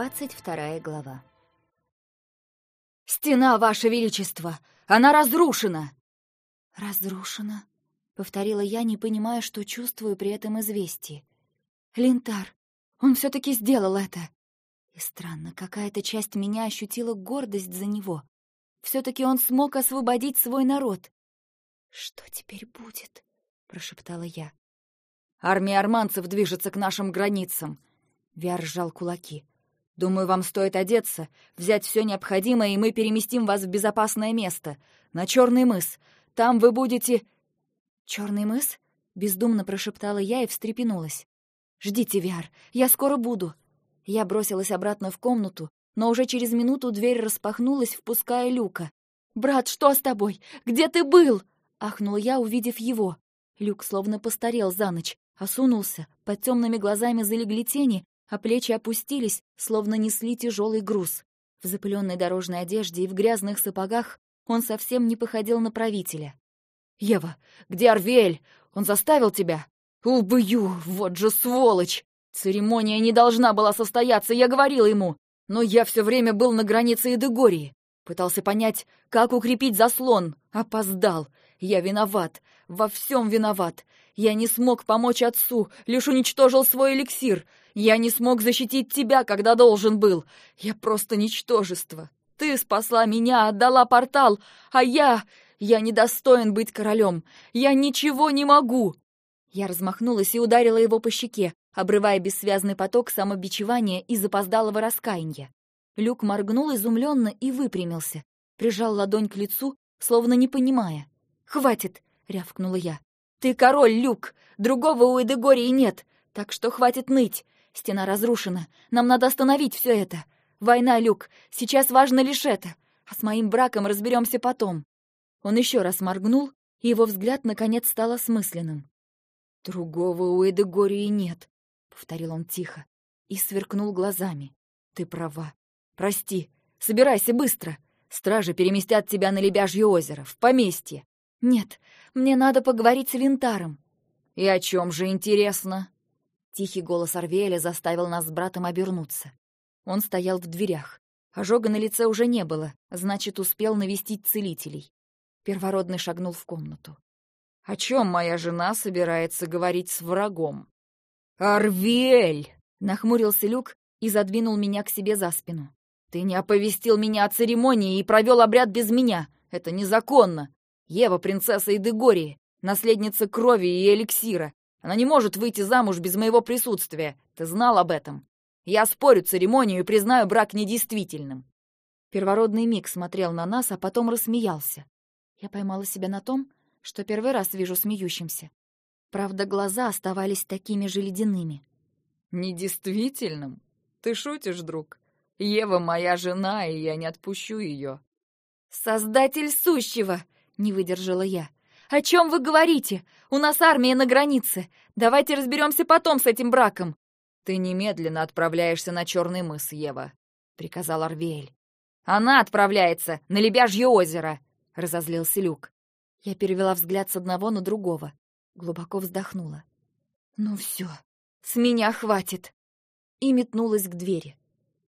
Двадцать вторая глава. «Стена, Ваше Величество! Она разрушена!» «Разрушена», — повторила я, не понимая, что чувствую при этом известии. «Линтар, он все таки сделал это!» И странно, какая-то часть меня ощутила гордость за него. все таки он смог освободить свой народ. «Что теперь будет?» — прошептала я. «Армия арманцев движется к нашим границам!» Виар сжал кулаки. «Думаю, вам стоит одеться, взять все необходимое, и мы переместим вас в безопасное место, на Черный мыс. Там вы будете...» Черный мыс?» — бездумно прошептала я и встрепенулась. «Ждите, Виар, я скоро буду». Я бросилась обратно в комнату, но уже через минуту дверь распахнулась, впуская Люка. «Брат, что с тобой? Где ты был?» — ахнула я, увидев его. Люк словно постарел за ночь, осунулся, под темными глазами залегли тени, а плечи опустились, словно несли тяжелый груз. В запыленной дорожной одежде и в грязных сапогах он совсем не походил на правителя. «Ева, где Арвель? Он заставил тебя?» «Убью! Вот же сволочь! Церемония не должна была состояться, я говорила ему. Но я все время был на границе Эдегории. Пытался понять, как укрепить заслон. Опоздал. Я виноват. Во всем виноват. Я не смог помочь отцу, лишь уничтожил свой эликсир. Я не смог защитить тебя, когда должен был. Я просто ничтожество. Ты спасла меня, отдала портал, а я... Я недостоин быть королем. Я ничего не могу. Я размахнулась и ударила его по щеке, обрывая бессвязный поток самобичевания и запоздалого раскаяния. Люк моргнул изумленно и выпрямился, прижал ладонь к лицу, словно не понимая. «Хватит!» — рявкнула я. «Ты король, Люк! Другого у Эдегории нет, так что хватит ныть! Стена разрушена, нам надо остановить все это! Война, Люк, сейчас важно лишь это, а с моим браком разберемся потом!» Он еще раз моргнул, и его взгляд наконец стал осмысленным. «Другого у Эдегории нет», — повторил он тихо и сверкнул глазами. «Ты права. Прости. Собирайся быстро. Стражи переместят тебя на Лебяжье озеро, в поместье. Нет, мне надо поговорить с Линтаром». «И о чем же интересно?» Тихий голос Арвеля заставил нас с братом обернуться. Он стоял в дверях. Ожога на лице уже не было, значит, успел навестить целителей. Первородный шагнул в комнату. «О чем моя жена собирается говорить с врагом?» «Арвель!» — нахмурился Люк и задвинул меня к себе за спину. «Ты не оповестил меня о церемонии и провел обряд без меня. Это незаконно. Ева — принцесса Идегории, наследница крови и эликсира. Она не может выйти замуж без моего присутствия. Ты знал об этом? Я спорю церемонию и признаю брак недействительным». Первородный миг смотрел на нас, а потом рассмеялся. Я поймала себя на том, что первый раз вижу смеющимся. Правда, глаза оставались такими же ледяными. «Недействительным? Ты шутишь, друг? Ева моя жена, и я не отпущу ее». «Создатель сущего!» — не выдержала я. «О чем вы говорите? У нас армия на границе. Давайте разберемся потом с этим браком». «Ты немедленно отправляешься на Черный мыс, Ева», — приказал Арвеэль. «Она отправляется на Лебяжье озеро», — разозлился Люк. Я перевела взгляд с одного на другого. Глубоко вздохнула. «Ну все, с меня хватит!» И метнулась к двери.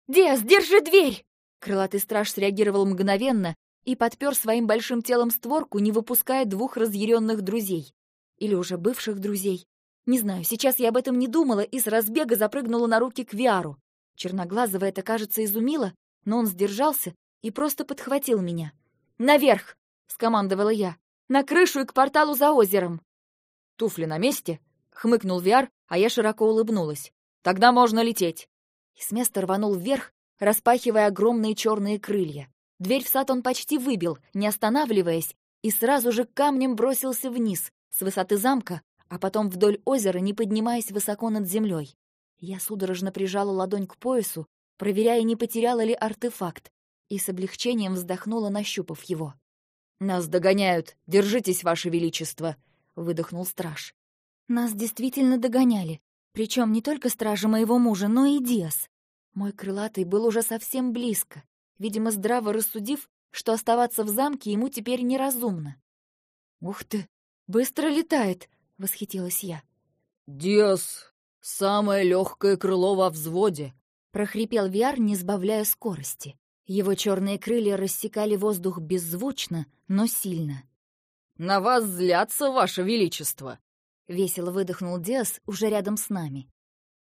«Диас, держи дверь!» Крылатый страж среагировал мгновенно и подпер своим большим телом створку, не выпуская двух разъяренных друзей. Или уже бывших друзей. Не знаю, сейчас я об этом не думала и с разбега запрыгнула на руки к Виару. Черноглазого это, кажется, изумило, но он сдержался и просто подхватил меня. «Наверх!» — скомандовала я. «На крышу и к порталу за озером!» «Туфли на месте?» — хмыкнул Виар, а я широко улыбнулась. «Тогда можно лететь!» И с места рванул вверх, распахивая огромные черные крылья. Дверь в сад он почти выбил, не останавливаясь, и сразу же камнем бросился вниз, с высоты замка, а потом вдоль озера, не поднимаясь высоко над землей. Я судорожно прижала ладонь к поясу, проверяя, не потеряла ли артефакт, и с облегчением вздохнула, нащупав его. «Нас догоняют! Держитесь, Ваше Величество!» — выдохнул страж. Нас действительно догоняли, причем не только стражи моего мужа, но и Диас. Мой крылатый был уже совсем близко, видимо, здраво рассудив, что оставаться в замке ему теперь неразумно. «Ух ты, быстро летает!» — восхитилась я. «Диас, самое легкое крыло во взводе!» прохрипел Виар, не сбавляя скорости. Его черные крылья рассекали воздух беззвучно, но сильно. «На вас злятся, ваше величество!» — весело выдохнул Диас уже рядом с нами.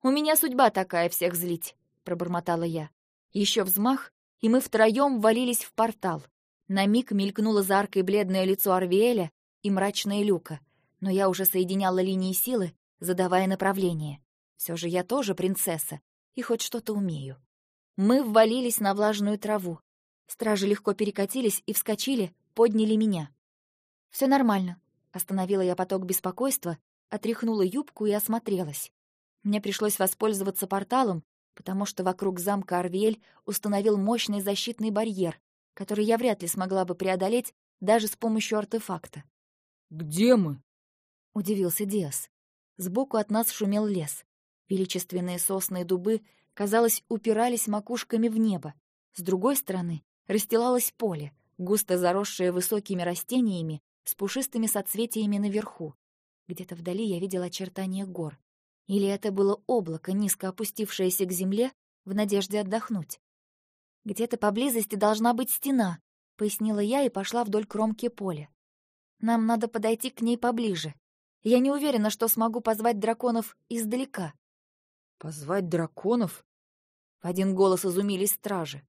«У меня судьба такая всех злить», — пробормотала я. Еще взмах, и мы втроем ввалились в портал. На миг мелькнуло за аркой бледное лицо Арвиэля и мрачная люка, но я уже соединяла линии силы, задавая направление. Все же я тоже принцесса, и хоть что-то умею. Мы ввалились на влажную траву. Стражи легко перекатились и вскочили, подняли меня. Все нормально», — остановила я поток беспокойства, отряхнула юбку и осмотрелась. Мне пришлось воспользоваться порталом, потому что вокруг замка Арвель установил мощный защитный барьер, который я вряд ли смогла бы преодолеть даже с помощью артефакта. «Где мы?» — удивился Диас. Сбоку от нас шумел лес. Величественные сосны и дубы, казалось, упирались макушками в небо. С другой стороны расстилалось поле, густо заросшее высокими растениями с пушистыми соцветиями наверху. Где-то вдали я видела очертания гор. Или это было облако, низко опустившееся к земле, в надежде отдохнуть. «Где-то поблизости должна быть стена», — пояснила я и пошла вдоль кромки поля. «Нам надо подойти к ней поближе. Я не уверена, что смогу позвать драконов издалека». «Позвать драконов?» В один голос изумились стражи.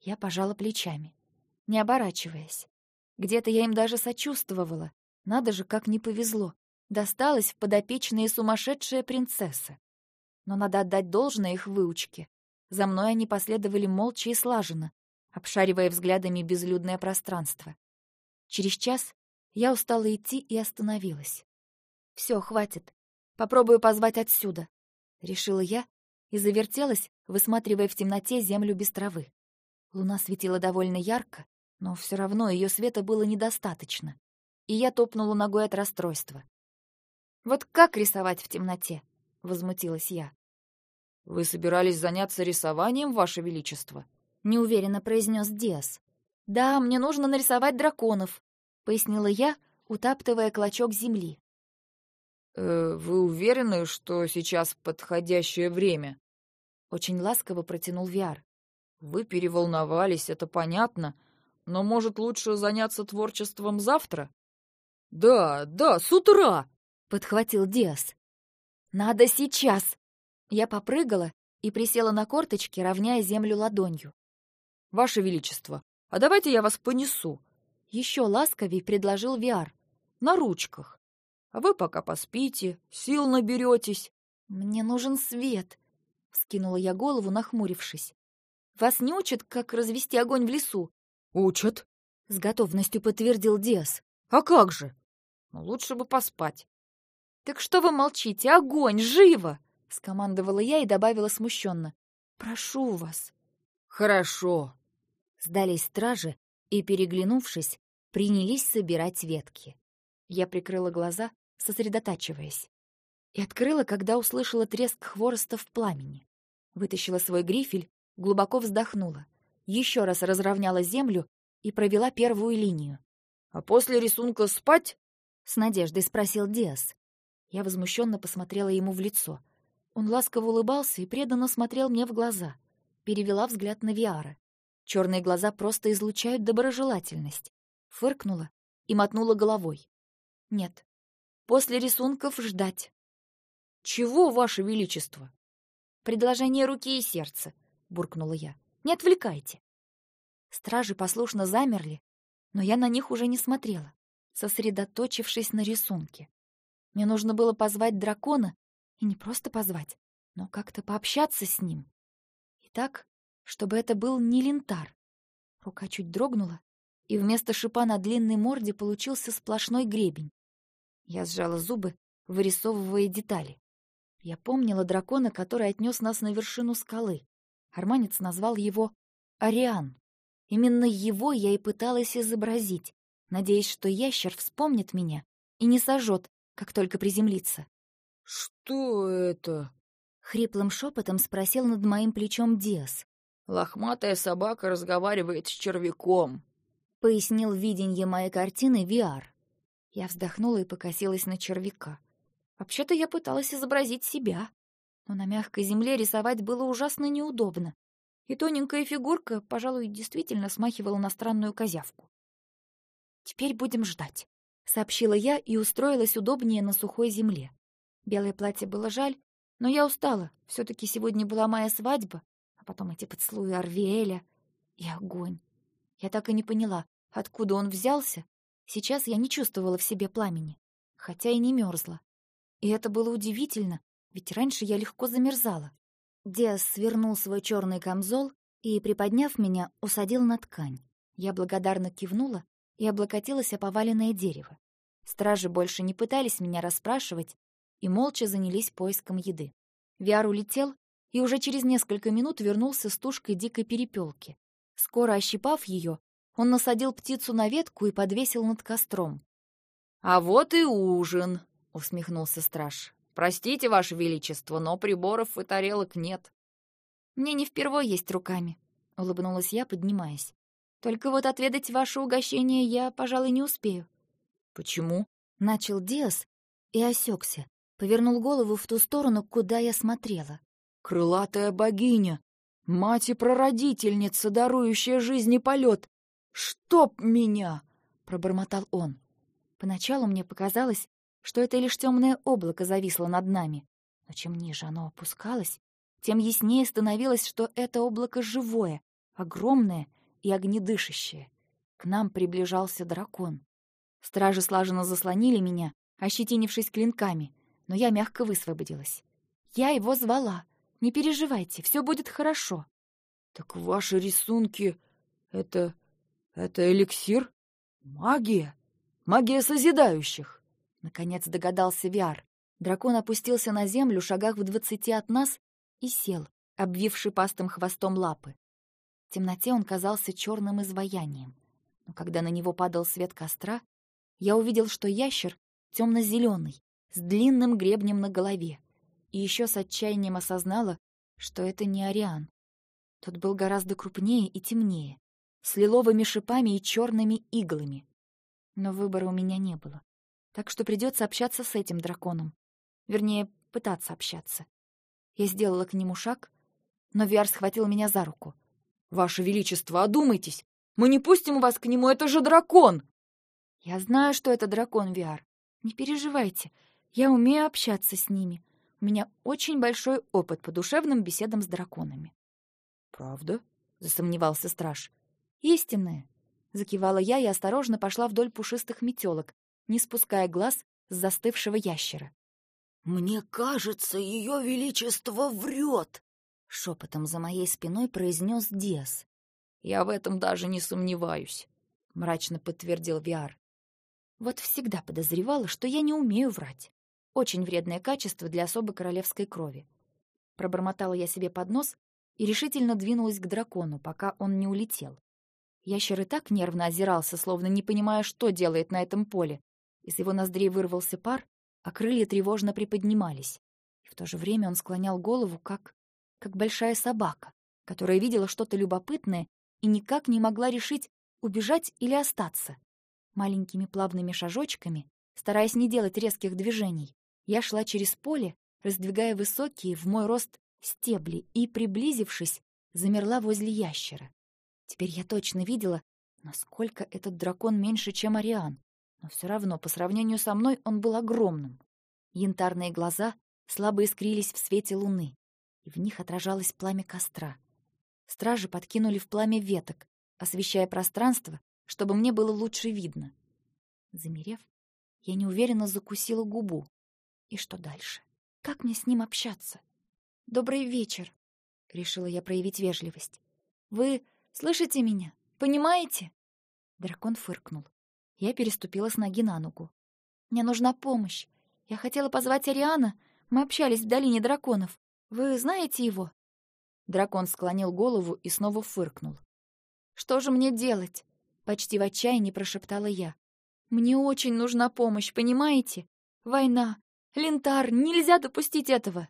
Я пожала плечами, не оборачиваясь. Где-то я им даже сочувствовала. Надо же, как не повезло. Досталась в подопечные сумасшедшая принцесса. Но надо отдать должное их выучке. За мной они последовали молча и слаженно, обшаривая взглядами безлюдное пространство. Через час я устала идти и остановилась. Все, хватит. Попробую позвать отсюда», — решила я и завертелась, высматривая в темноте землю без травы. Луна светила довольно ярко, но все равно ее света было недостаточно, и я топнула ногой от расстройства. «Вот как рисовать в темноте?» — возмутилась я. «Вы собирались заняться рисованием, Ваше Величество?» — неуверенно произнес Диас. «Да, мне нужно нарисовать драконов», — пояснила я, утаптывая клочок земли. «Э, «Вы уверены, что сейчас подходящее время?» Очень ласково протянул Виар. «Вы переволновались, это понятно, но, может, лучше заняться творчеством завтра?» «Да, да, с утра!» — подхватил Диас. «Надо сейчас!» Я попрыгала и присела на корточки, равняя землю ладонью. «Ваше Величество, а давайте я вас понесу!» Еще ласковей предложил Виар. «На ручках. А вы пока поспите, сил наберетесь». «Мне нужен свет!» — вскинула я голову, нахмурившись. «Вас не учат, как развести огонь в лесу?» «Учат», — с готовностью подтвердил Диас. «А как же? Ну, лучше бы поспать». «Так что вы молчите? Огонь! Живо!» — скомандовала я и добавила смущенно. «Прошу вас». «Хорошо». Сдались стражи и, переглянувшись, принялись собирать ветки. Я прикрыла глаза, сосредотачиваясь. И открыла, когда услышала треск хвороста в пламени. Вытащила свой грифель, глубоко вздохнула. Еще раз разровняла землю и провела первую линию. «А после рисунка спать?» — с надеждой спросил Диас. Я возмущенно посмотрела ему в лицо. Он ласково улыбался и преданно смотрел мне в глаза. Перевела взгляд на Виара. Черные глаза просто излучают доброжелательность. Фыркнула и мотнула головой. Нет. После рисунков ждать. «Чего, Ваше Величество?» «Предложение руки и сердца», — буркнула я. «Не отвлекайте». Стражи послушно замерли, но я на них уже не смотрела, сосредоточившись на рисунке. Мне нужно было позвать дракона, и не просто позвать, но как-то пообщаться с ним. И так, чтобы это был не лентар. Рука чуть дрогнула, и вместо шипа на длинной морде получился сплошной гребень. Я сжала зубы, вырисовывая детали. Я помнила дракона, который отнес нас на вершину скалы. Арманец назвал его Ариан. Именно его я и пыталась изобразить, надеясь, что ящер вспомнит меня и не сожжет, как только приземлится. «Что это?» — хриплым шепотом спросил над моим плечом Диас. «Лохматая собака разговаривает с червяком», — пояснил виденье моей картины Виар. Я вздохнула и покосилась на червяка. Вообще-то я пыталась изобразить себя. Но на мягкой земле рисовать было ужасно неудобно, и тоненькая фигурка, пожалуй, действительно смахивала на странную козявку. «Теперь будем ждать», — сообщила я и устроилась удобнее на сухой земле. Белое платье было жаль, но я устала. все таки сегодня была моя свадьба, а потом эти поцелуи Арвиэля и огонь. Я так и не поняла, откуда он взялся. Сейчас я не чувствовала в себе пламени, хотя и не мерзла. И это было удивительно, ведь раньше я легко замерзала. Диас свернул свой черный камзол и, приподняв меня, усадил на ткань. Я благодарно кивнула и облокотилась о поваленное дерево. Стражи больше не пытались меня расспрашивать и молча занялись поиском еды. Виар улетел и уже через несколько минут вернулся с тушкой дикой перепелки. Скоро ощипав ее, он насадил птицу на ветку и подвесил над костром. «А вот и ужин!» — усмехнулся страж. Простите, Ваше Величество, но приборов и тарелок нет». «Мне не впервой есть руками», — улыбнулась я, поднимаясь. «Только вот отведать ваше угощение я, пожалуй, не успею». «Почему?» — начал Диас и осекся, повернул голову в ту сторону, куда я смотрела. «Крылатая богиня! Мать и прародительница, дарующая жизни полет! Чтоб меня!» — пробормотал он. Поначалу мне показалось, что это лишь темное облако зависло над нами. Но чем ниже оно опускалось, тем яснее становилось, что это облако живое, огромное и огнедышащее. К нам приближался дракон. Стражи слаженно заслонили меня, ощетинившись клинками, но я мягко высвободилась. Я его звала. Не переживайте, все будет хорошо. Так ваши рисунки — это... это эликсир? Магия? Магия созидающих? Наконец догадался Виар. Дракон опустился на землю шагах в двадцати от нас и сел, обвивший пастым хвостом лапы. Темноте он казался черным изваянием. Но когда на него падал свет костра, я увидел, что ящер темно-зеленый, с длинным гребнем на голове, и еще с отчаянием осознала, что это не Ариан. Тот был гораздо крупнее и темнее, с лиловыми шипами и черными иглами. Но выбора у меня не было так что придется общаться с этим драконом. Вернее, пытаться общаться. Я сделала к нему шаг, но Виар схватил меня за руку. «Ваше Величество, одумайтесь! Мы не пустим вас к нему, это же дракон!» «Я знаю, что это дракон, Виар. Не переживайте, я умею общаться с ними. У меня очень большой опыт по душевным беседам с драконами». «Правда?» — засомневался страж. «Истинное», — закивала я и осторожно пошла вдоль пушистых метелок, не спуская глаз с застывшего ящера. «Мне кажется, ее величество врет!» — шепотом за моей спиной произнес Диас. «Я в этом даже не сомневаюсь», — мрачно подтвердил Виар. «Вот всегда подозревала, что я не умею врать. Очень вредное качество для особо королевской крови». Пробормотала я себе под нос и решительно двинулась к дракону, пока он не улетел. Ящер и так нервно озирался, словно не понимая, что делает на этом поле, из его ноздрей вырвался пар, а крылья тревожно приподнимались. И в то же время он склонял голову, как... как большая собака, которая видела что-то любопытное и никак не могла решить, убежать или остаться. Маленькими плавными шажочками, стараясь не делать резких движений, я шла через поле, раздвигая высокие в мой рост стебли и, приблизившись, замерла возле ящера. Теперь я точно видела, насколько этот дракон меньше, чем Ариан но все равно по сравнению со мной он был огромным. Янтарные глаза слабо искрились в свете луны, и в них отражалось пламя костра. Стражи подкинули в пламя веток, освещая пространство, чтобы мне было лучше видно. Замерев, я неуверенно закусила губу. И что дальше? Как мне с ним общаться? «Добрый вечер», — решила я проявить вежливость. «Вы слышите меня? Понимаете?» Дракон фыркнул. Я переступила с ноги на ногу. «Мне нужна помощь. Я хотела позвать Ариана. Мы общались в долине драконов. Вы знаете его?» Дракон склонил голову и снова фыркнул. «Что же мне делать?» — почти в отчаянии прошептала я. «Мне очень нужна помощь, понимаете? Война! Лентар! Нельзя допустить этого!»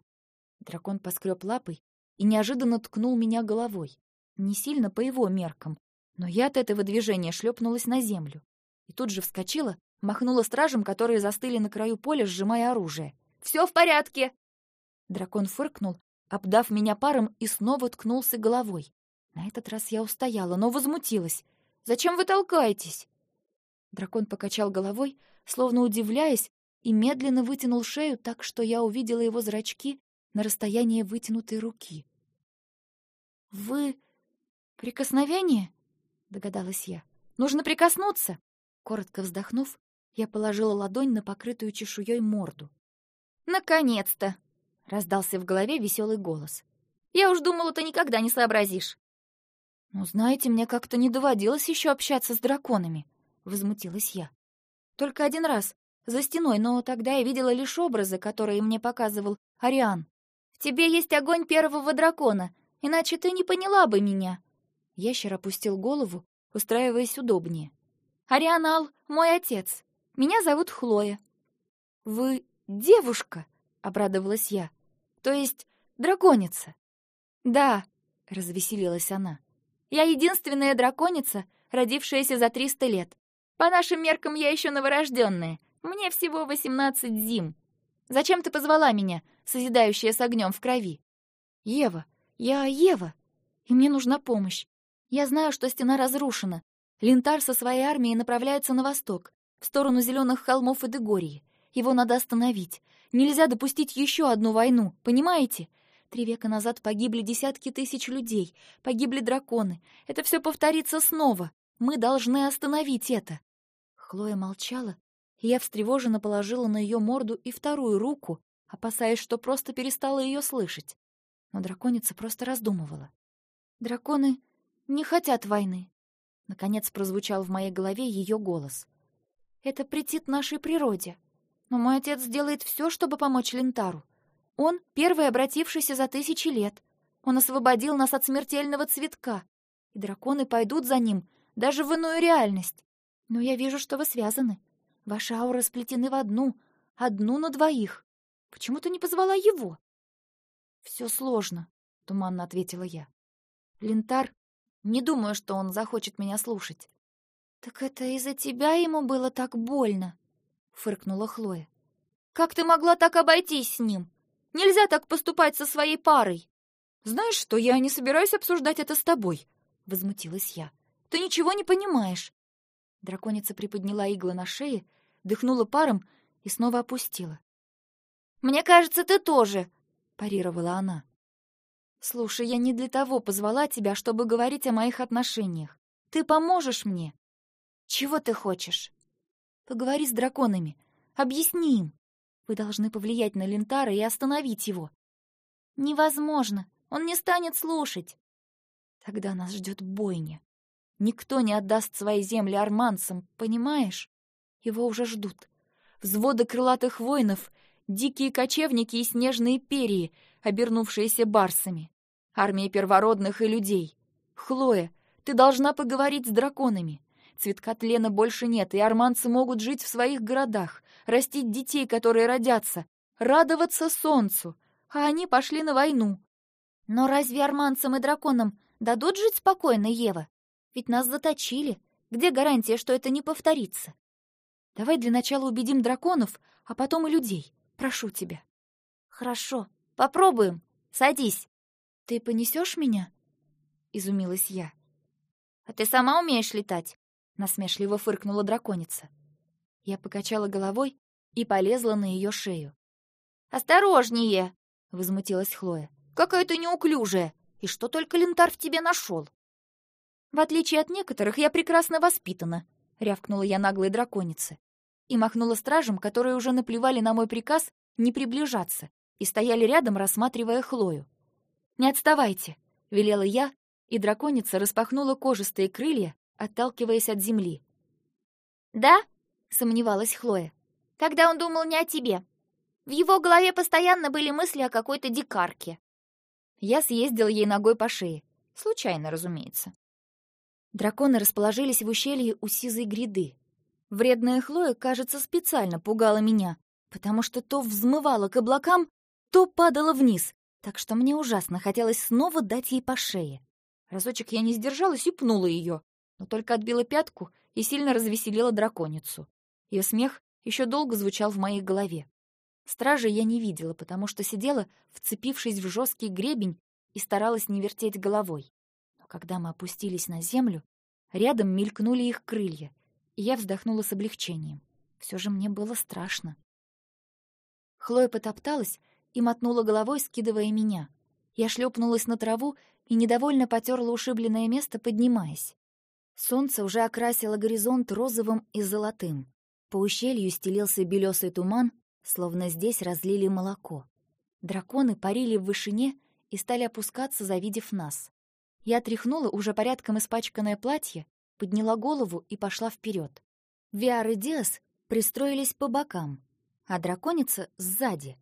Дракон поскреб лапой и неожиданно ткнул меня головой. Не сильно по его меркам, но я от этого движения шлепнулась на землю и тут же вскочила, махнула стражам, которые застыли на краю поля, сжимая оружие. «Все в порядке!» Дракон фыркнул, обдав меня паром и снова ткнулся головой. На этот раз я устояла, но возмутилась. «Зачем вы толкаетесь?» Дракон покачал головой, словно удивляясь, и медленно вытянул шею так, что я увидела его зрачки на расстоянии вытянутой руки. «Вы... прикосновение?» — догадалась я. «Нужно прикоснуться!» Коротко вздохнув, я положила ладонь на покрытую чешуей морду. «Наконец-то!» — раздался в голове веселый голос. «Я уж думала, ты никогда не сообразишь!» «Ну, знаете, мне как-то не доводилось еще общаться с драконами», — возмутилась я. «Только один раз, за стеной, но тогда я видела лишь образы, которые мне показывал Ариан. В тебе есть огонь первого дракона, иначе ты не поняла бы меня». Ящер опустил голову, устраиваясь удобнее. «Арианал — мой отец. Меня зовут Хлоя». «Вы девушка?» — обрадовалась я. «То есть драконица?» «Да», — развеселилась она. «Я единственная драконица, родившаяся за триста лет. По нашим меркам я еще новорожденная. Мне всего восемнадцать зим. Зачем ты позвала меня, созидающая с огнем в крови? Ева, я Ева, и мне нужна помощь. Я знаю, что стена разрушена. Линтар со своей армией направляется на восток, в сторону зеленых холмов и Дегории. Его надо остановить. Нельзя допустить еще одну войну, понимаете? Три века назад погибли десятки тысяч людей, погибли драконы. Это все повторится снова. Мы должны остановить это. Хлоя молчала, и я встревоженно положила на ее морду и вторую руку, опасаясь, что просто перестала ее слышать. Но драконица просто раздумывала. «Драконы не хотят войны», — наконец прозвучал в моей голове ее голос. «Это претит нашей природе. Но мой отец сделает все, чтобы помочь Лентару. Он — первый обратившийся за тысячи лет. Он освободил нас от смертельного цветка, и драконы пойдут за ним, даже в иную реальность. Но я вижу, что вы связаны. Ваши ауры сплетены в одну, одну на двоих. Почему ты не позвала его? Все сложно, туманно ответила я. Лентар, не думаю, что он захочет меня слушать. Так это из-за тебя ему было так больно, фыркнула Хлоя. Как ты могла так обойтись с ним? Нельзя так поступать со своей парой. Знаешь что, я не собираюсь обсуждать это с тобой, возмутилась я. Ты ничего не понимаешь. Драконица приподняла иглы на шее, дыхнула паром и снова опустила. «Мне кажется, ты тоже!» — парировала она. «Слушай, я не для того позвала тебя, чтобы говорить о моих отношениях. Ты поможешь мне?» «Чего ты хочешь?» «Поговори с драконами. Объясни им. Вы должны повлиять на Лентара и остановить его». «Невозможно. Он не станет слушать». «Тогда нас ждет бойня. Никто не отдаст свои земли арманцам, понимаешь? Его уже ждут. Взводы крылатых воинов, дикие кочевники и снежные перья, обернувшиеся барсами. Армия первородных и людей. Хлоя, ты должна поговорить с драконами. Цветка тлена больше нет, и арманцы могут жить в своих городах, растить детей, которые родятся, радоваться солнцу, а они пошли на войну. Но разве арманцам и драконам дадут жить спокойно, Ева? Ведь нас заточили. Где гарантия, что это не повторится? Давай для начала убедим драконов, а потом и людей. Прошу тебя. Хорошо, попробуем. Садись. Ты понесешь меня? Изумилась я. А ты сама умеешь летать? Насмешливо фыркнула драконица. Я покачала головой и полезла на ее шею. «Осторожнее!» — возмутилась Хлоя. «Какая ты неуклюжая! И что только лентар в тебе нашел?» «В отличие от некоторых, я прекрасно воспитана», — рявкнула я наглой драконице. И махнула стражам, которые уже наплевали на мой приказ не приближаться и стояли рядом, рассматривая Хлою. «Не отставайте», — велела я, и драконица распахнула кожистые крылья, отталкиваясь от земли. «Да?» — сомневалась Хлоя. «Тогда он думал не о тебе. В его голове постоянно были мысли о какой-то дикарке». Я съездил ей ногой по шее. Случайно, разумеется. Драконы расположились в ущелье у сизой гряды. Вредная Хлоя, кажется, специально пугала меня, потому что то взмывала к облакам, то падала вниз, так что мне ужасно хотелось снова дать ей по шее. Разочек я не сдержалась и пнула ее, но только отбила пятку и сильно развеселила драконицу. Ее смех еще долго звучал в моей голове. Стражи я не видела, потому что сидела, вцепившись в жесткий гребень и старалась не вертеть головой. Но когда мы опустились на землю, рядом мелькнули их крылья, и я вздохнула с облегчением. Все же мне было страшно. Хлоя потопталась и мотнула головой, скидывая меня. Я шлепнулась на траву и недовольно потерла ушибленное место, поднимаясь. Солнце уже окрасило горизонт розовым и золотым. По ущелью стелился белесый туман, словно здесь разлили молоко. Драконы парили в вышине и стали опускаться, завидев нас. Я тряхнула уже порядком испачканное платье, подняла голову и пошла вперед. Виар и Диас пристроились по бокам, а драконица — сзади.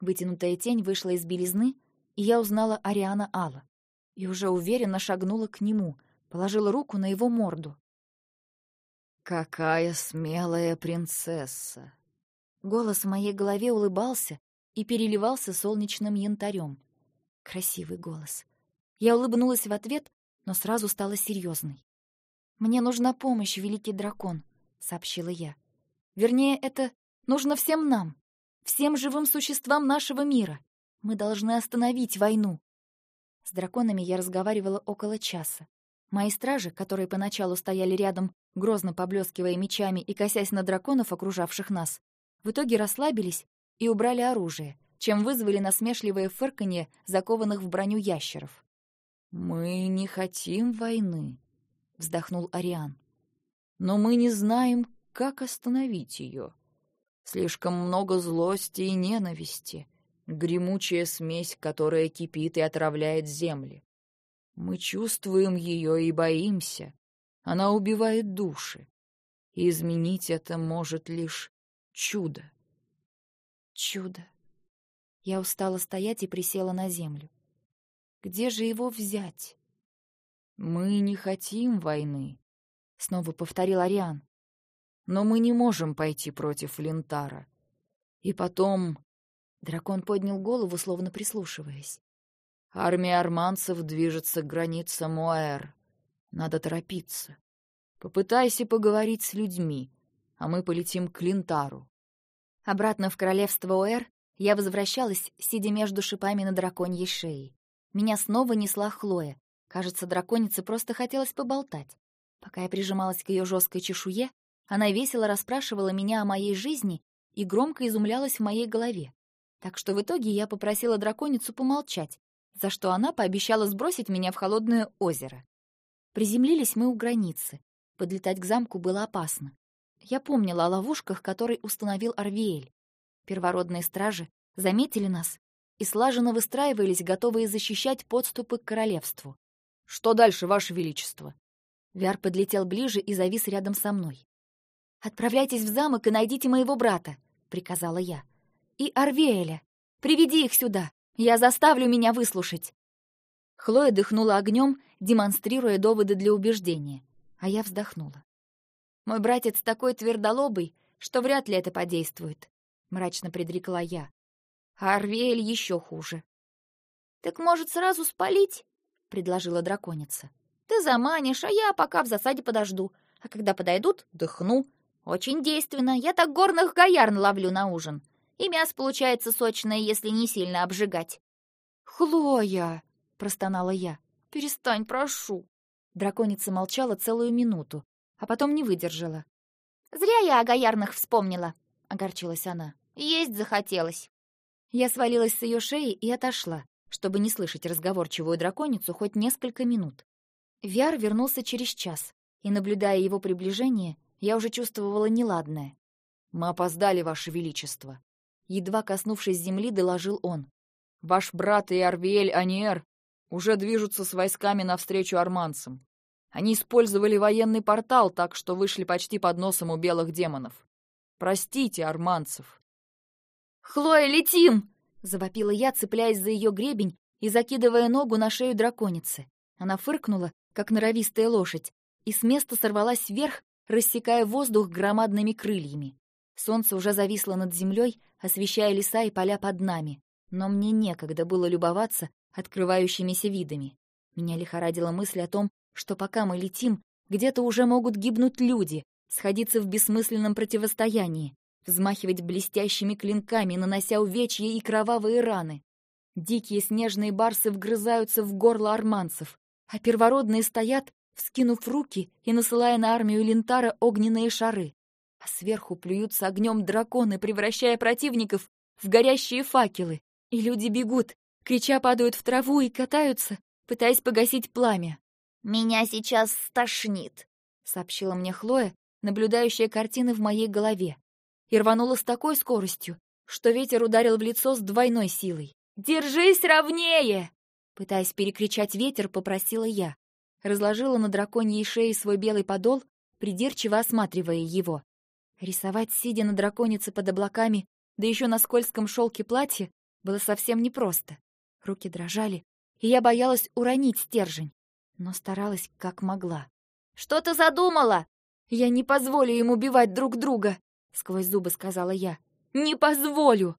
Вытянутая тень вышла из белизны, и я узнала Ариана Алла. И уже уверенно шагнула к нему, положила руку на его морду. «Какая смелая принцесса!» Голос в моей голове улыбался и переливался солнечным янтарем. Красивый голос. Я улыбнулась в ответ, но сразу стала серьезной. «Мне нужна помощь, великий дракон», — сообщила я. «Вернее, это нужно всем нам, всем живым существам нашего мира. Мы должны остановить войну». С драконами я разговаривала около часа. Мои стражи, которые поначалу стояли рядом, грозно поблескивая мечами и косясь на драконов, окружавших нас, в итоге расслабились и убрали оружие, чем вызвали насмешливое фырканье закованных в броню ящеров. «Мы не хотим войны», — вздохнул Ариан. «Но мы не знаем, как остановить ее. Слишком много злости и ненависти, гремучая смесь, которая кипит и отравляет земли. Мы чувствуем ее и боимся. Она убивает души. И изменить это может лишь чудо. Чудо. Я устала стоять и присела на землю. Где же его взять? Мы не хотим войны, снова повторил Ариан. Но мы не можем пойти против Лентара. И потом дракон поднял голову, словно прислушиваясь. Армия арманцев движется к границам Муэр. Надо торопиться. Попытайся поговорить с людьми, а мы полетим к Лентару. Обратно в королевство Уэр я возвращалась, сидя между шипами на драконьей шее. Меня снова несла Хлоя. Кажется, драконице просто хотелось поболтать. Пока я прижималась к ее жесткой чешуе, она весело расспрашивала меня о моей жизни и громко изумлялась в моей голове. Так что в итоге я попросила драконицу помолчать, за что она пообещала сбросить меня в холодное озеро. Приземлились мы у границы. Подлетать к замку было опасно. Я помнила о ловушках, которые установил Арвиэль. Первородные стражи заметили нас и слаженно выстраивались, готовые защищать подступы к королевству. «Что дальше, Ваше Величество?» Виар подлетел ближе и завис рядом со мной. «Отправляйтесь в замок и найдите моего брата», — приказала я. «И Арвеэля. Приведи их сюда. Я заставлю меня выслушать». Хлоя дыхнула огнем, демонстрируя доводы для убеждения, а я вздохнула. «Мой братец такой твердолобый, что вряд ли это подействует», — мрачно предрекла я. «А Арвеэль еще хуже». «Так, может, сразу спалить?» — предложила драконица. «Ты заманишь, а я пока в засаде подожду. А когда подойдут, дыхну. Очень действенно. Я так горных гоярн ловлю на ужин. И мясо получается сочное, если не сильно обжигать. «Хлоя!» — простонала я. «Перестань, прошу!» Драконица молчала целую минуту, а потом не выдержала. «Зря я о гоярных вспомнила», — огорчилась она. «Есть захотелось». Я свалилась с ее шеи и отошла, чтобы не слышать разговорчивую драконицу хоть несколько минут. Виар вернулся через час, и, наблюдая его приближение, я уже чувствовала неладное. «Мы опоздали, Ваше Величество», Едва коснувшись земли, доложил он. «Ваш брат и Арвиэль Аниер уже движутся с войсками навстречу арманцам. Они использовали военный портал, так что вышли почти под носом у белых демонов. Простите, арманцев». «Хлоя, летим!» — завопила я, цепляясь за ее гребень и закидывая ногу на шею драконицы. Она фыркнула, как норовистая лошадь, и с места сорвалась вверх, рассекая воздух громадными крыльями. Солнце уже зависло над землей, освещая леса и поля под нами, но мне некогда было любоваться открывающимися видами. Меня лихорадила мысль о том, что пока мы летим, где-то уже могут гибнуть люди, сходиться в бессмысленном противостоянии, взмахивать блестящими клинками, нанося увечья и кровавые раны. Дикие снежные барсы вгрызаются в горло арманцев, а первородные стоят, вскинув руки и насылая на армию Лентара огненные шары. А сверху плюются огнем драконы, превращая противников в горящие факелы. И люди бегут, крича падают в траву и катаются, пытаясь погасить пламя. «Меня сейчас стошнит», — сообщила мне Хлоя, наблюдающая картины в моей голове. И рванула с такой скоростью, что ветер ударил в лицо с двойной силой. «Держись ровнее!» Пытаясь перекричать ветер, попросила я. Разложила на драконьей шее свой белый подол, придирчиво осматривая его. Рисовать, сидя на драконице под облаками, да еще на скользком шелке платье, было совсем непросто. Руки дрожали, и я боялась уронить стержень, но старалась как могла. «Что ты задумала?» «Я не позволю им убивать друг друга», — сквозь зубы сказала я. «Не позволю!»